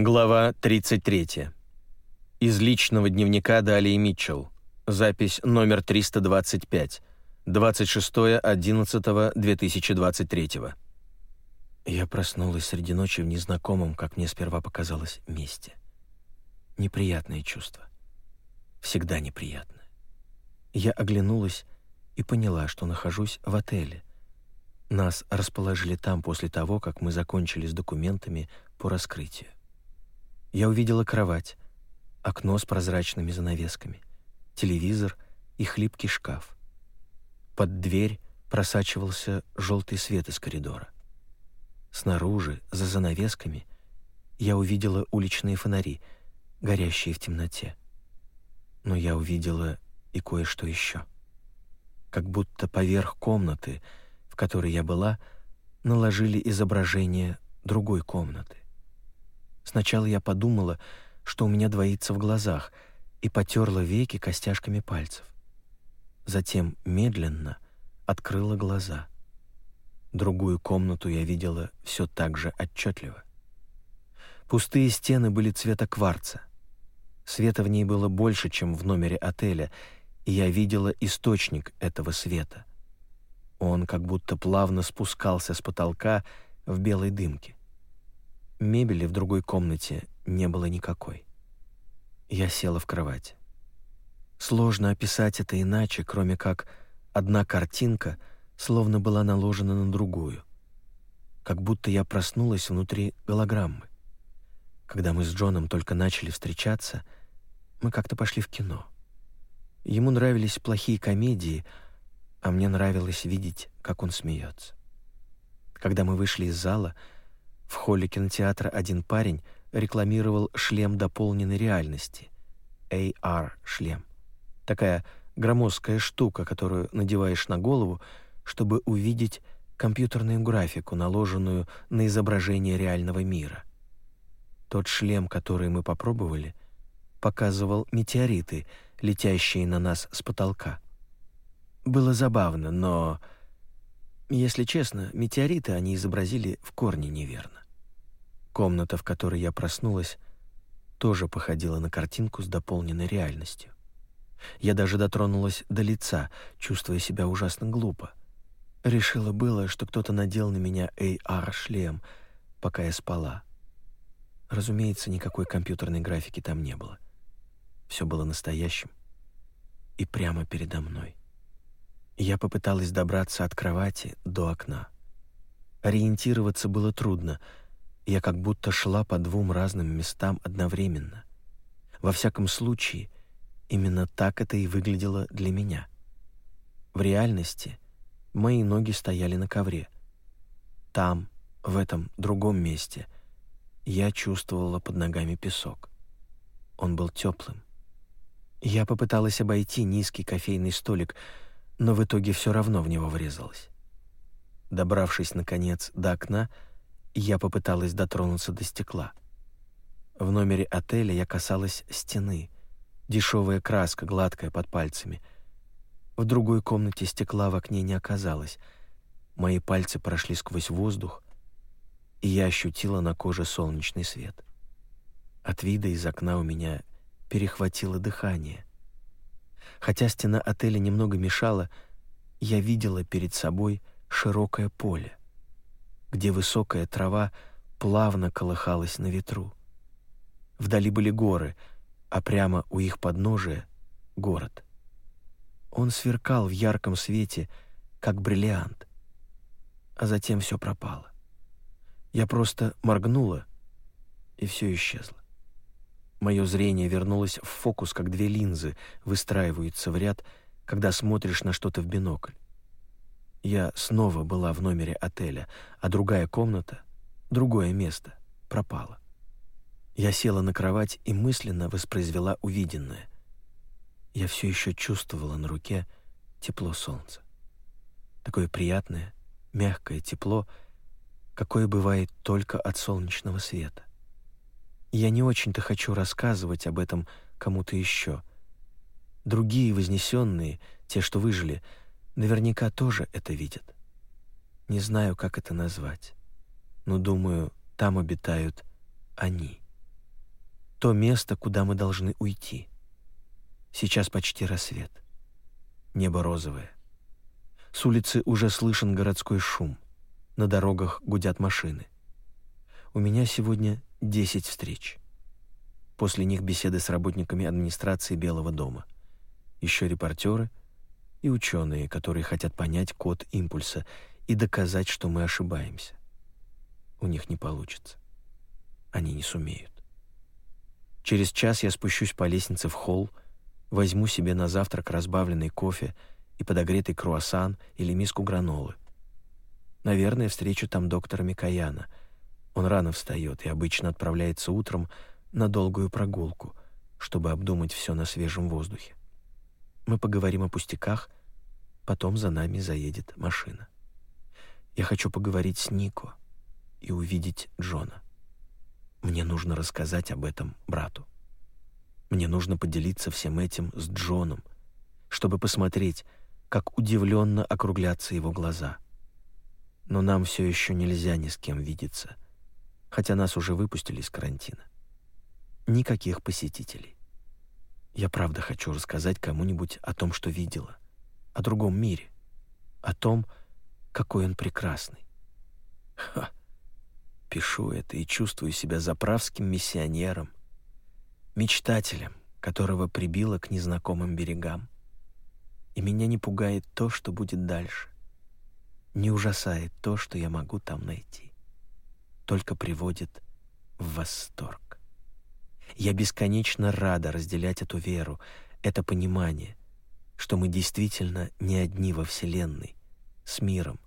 Глава 33. Из личного дневника Далии Митчелл. Запись номер 325. 26.11.2023. Я проснулась среди ночи в незнакомом, как мне сперва показалось, месте. Неприятное чувство. Всегда неприятное. Я оглянулась и поняла, что нахожусь в отеле. Нас расположили там после того, как мы закончили с документами по раскрытию. Я увидела кровать, окно с прозрачными занавесками, телевизор и хлипкий шкаф. Под дверь просачивался желтый свет из коридора. Снаружи, за занавесками, я увидела уличные фонари, горящие в темноте. Но я увидела и кое-что еще. Как будто поверх комнаты, в которой я была, наложили изображение другой комнаты. Сначала я подумала, что у меня двоится в глазах, и потерла веки костяшками пальцев. Затем медленно открыла глаза. Другую комнату я видела все так же отчетливо. Пустые стены были цвета кварца. Света в ней было больше, чем в номере отеля, и я видела источник этого света. Он как будто плавно спускался с потолка в белой дымке. Мебели в другой комнате не было никакой. Я села в кровать. Сложно описать это иначе, кроме как одна картинка словно была наложена на другую. Как будто я проснулась внутри голограммы. Когда мы с Джоном только начали встречаться, мы как-то пошли в кино. Ему нравились плохие комедии, а мне нравилось видеть, как он смеется. Когда мы вышли из зала — в холле кинотеатра один парень рекламировал шлем дополненной реальности. AR-шлем. Такая громоздкая штука, которую надеваешь на голову, чтобы увидеть компьютерную графику, наложенную на изображение реального мира. Тот шлем, который мы попробовали, показывал метеориты, летящие на нас с потолка. Было забавно, но если честно, метеориты они изобразили в корне неверно. Комната, в которой я проснулась, тоже походила на картинку с дополненной реальностью. Я даже дотронулась до лица, чувствуя себя ужасно глупо. Решила было, что кто-то надел на меня AR-шлем, пока я спала. Разумеется, никакой компьютерной графики там не было. Все было настоящим и прямо передо мной. Я попыталась добраться от кровати до окна. Ориентироваться было трудно. Я как будто шла по двум разным местам одновременно. Во всяком случае, именно так это и выглядело для меня. В реальности мои ноги стояли на ковре. Там, в этом другом месте, я чувствовала под ногами песок. Он был теплым. Я попыталась обойти низкий кофейный столик, но в итоге все равно в него врезалась. Добравшись, наконец, до окна, я попыталась дотронуться до стекла. В номере отеля я касалась стены, дешевая краска, гладкая под пальцами. В другой комнате стекла в окне не оказалось. Мои пальцы прошли сквозь воздух, и я ощутила на коже солнечный свет. От вида из окна у меня перехватило дыхание. Хотя стена отеля немного мешала, я видела перед собой широкое поле, где высокая трава плавно колыхалась на ветру. Вдали были горы, а прямо у их подножия — город. Он сверкал в ярком свете, как бриллиант. А затем все пропало. Я просто моргнула, и все исчезло. Мое зрение вернулось в фокус, как две линзы выстраиваются в ряд, когда смотришь на что-то в бинокль. Я снова была в номере отеля, а другая комната, другое место пропала. Я села на кровать и мысленно воспроизвела увиденное. Я все еще чувствовала на руке тепло солнца. Такое приятное, мягкое тепло, какое бывает только от солнечного света. Я не очень-то хочу рассказывать об этом кому-то еще. Другие вознесенные, те, что выжили, наверняка тоже это видят. Не знаю, как это назвать, но думаю, там обитают они. то место, куда мы должны уйти. Сейчас почти рассвет. Небо розовое. С улицы уже слышен городской шум. На дорогах гудят машины. У меня сегодня 10 встреч. После них беседы с работниками администрации Белого дома. Еще репортеры и ученые, которые хотят понять код импульса и доказать, что мы ошибаемся. У них не получится. Они не сумеют. Через час я спущусь по лестнице в холл, возьму себе на завтрак разбавленный кофе и подогретый круассан или миску гранолы. Наверное, встречу там доктора Микояна. Он рано встает и обычно отправляется утром на долгую прогулку, чтобы обдумать все на свежем воздухе. Мы поговорим о пустяках, потом за нами заедет машина. Я хочу поговорить с Нико и увидеть Джона. Мне нужно рассказать об этом брату. Мне нужно поделиться всем этим с Джоном, чтобы посмотреть, как удивленно округлятся его глаза. Но нам все еще нельзя ни с кем видеться, хотя нас уже выпустили из карантина. Никаких посетителей. Я правда хочу рассказать кому-нибудь о том, что видела, о другом мире, о том, какой он прекрасный. Ха! Пишу это и чувствую себя заправским миссионером, мечтателем, которого прибило к незнакомым берегам. И меня не пугает то, что будет дальше. Не ужасает то, что я могу там найти. Только приводит в восторг. Я бесконечно рада разделять эту веру, это понимание, что мы действительно не одни во Вселенной, с миром,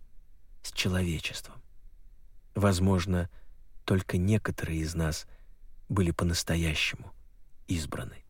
с человечеством. Возможно, только некоторые из нас были по-настоящему избраны.